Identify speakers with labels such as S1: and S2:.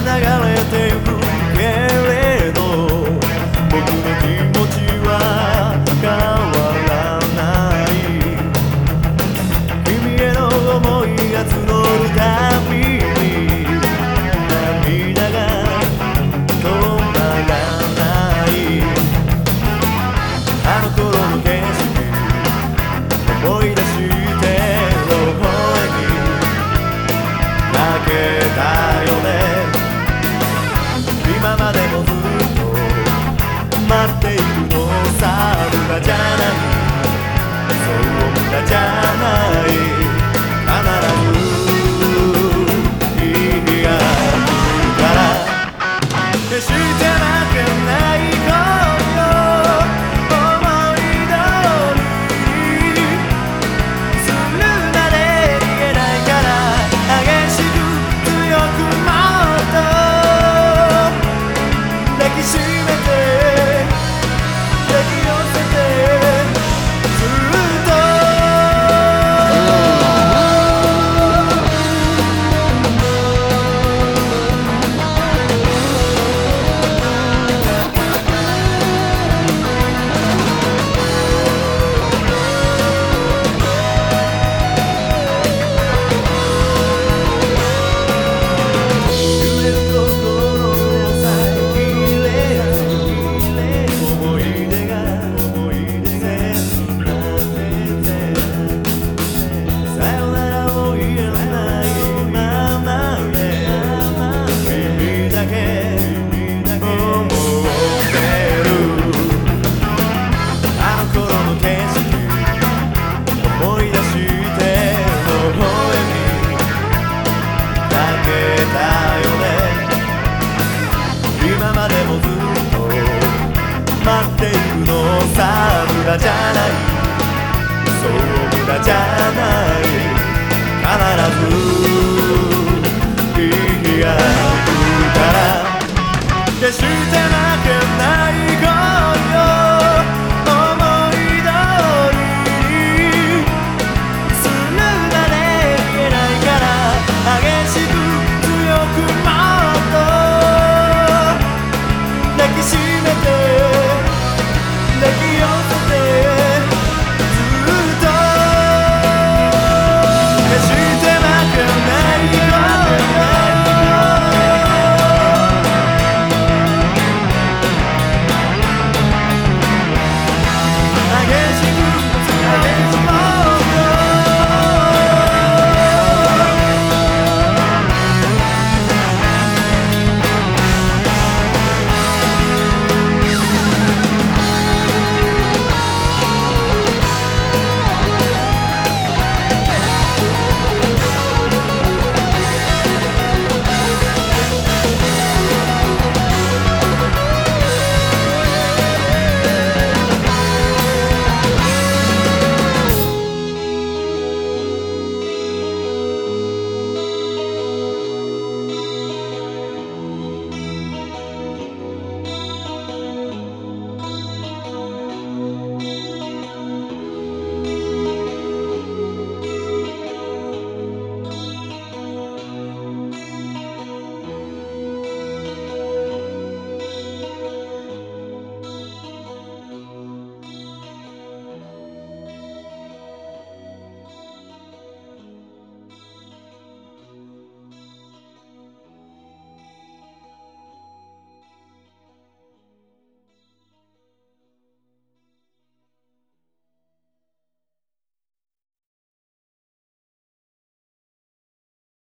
S1: 流れてゆく駄じゃないそう無駄じゃない必ずいい日が来るから